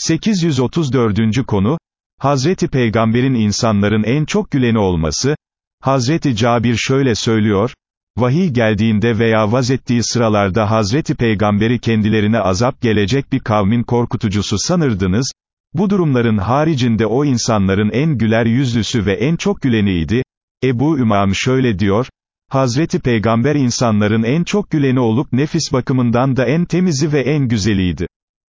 834. konu, Hazreti Peygamber'in insanların en çok güleni olması, Hazreti Cabir şöyle söylüyor, vahiy geldiğinde veya vaz ettiği sıralarda Hazreti Peygamber'i kendilerine azap gelecek bir kavmin korkutucusu sanırdınız, bu durumların haricinde o insanların en güler yüzlüsü ve en çok güleniydi, Ebu Ümam şöyle diyor, Hazreti Peygamber insanların en çok güleni olup nefis bakımından da en temizi ve en güzeliydi.